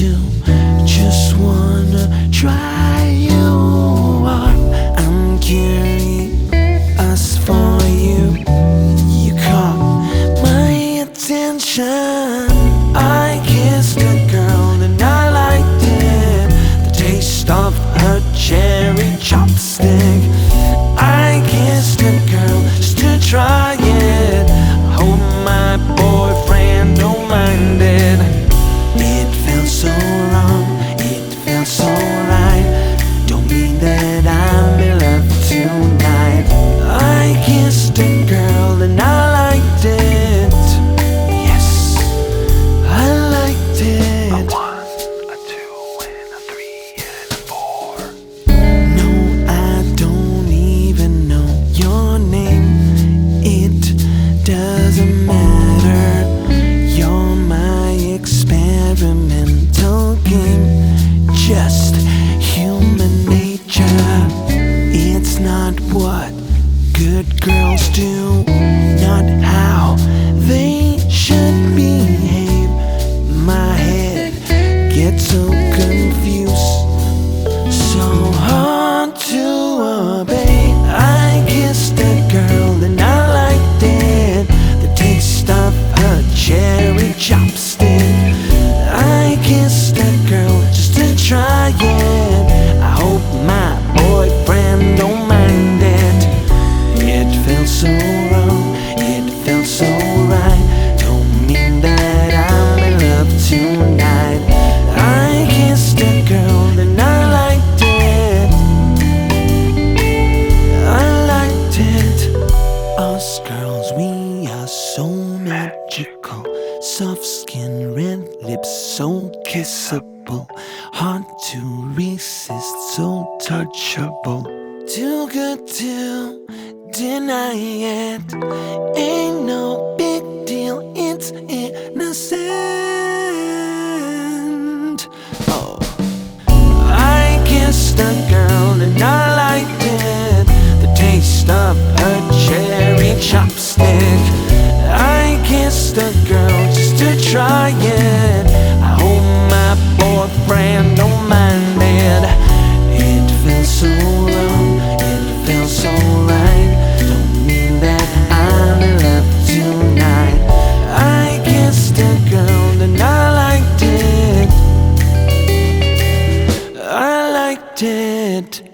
you just wanna try you are I'm curious for you. You caught my attention. I kissed a girl and I liked it. The taste of her cherry chapsticks doesn't matter. You're my experimental game, just human nature. It's not what good girls do. It. I hope my boyfriend don't mind it. It felt so wrong, it felt so right. Don't mean that I'm in love tonight. I kissed that girl and I liked it. I liked it. Us girls, we are so magical. Soft skin, red lips, so kissable. Hard to resist, so touchable. Too good to deny it. Ain't no big deal, it's innocent. Oh. I kissed a girl and I liked it. The taste of her cherry chapstick. Just to try. I hope my boyfriend don't mind it. It felt so wrong, it felt so right. Don't mean that I'm in love tonight. I kissed a girl and I liked it. I liked it.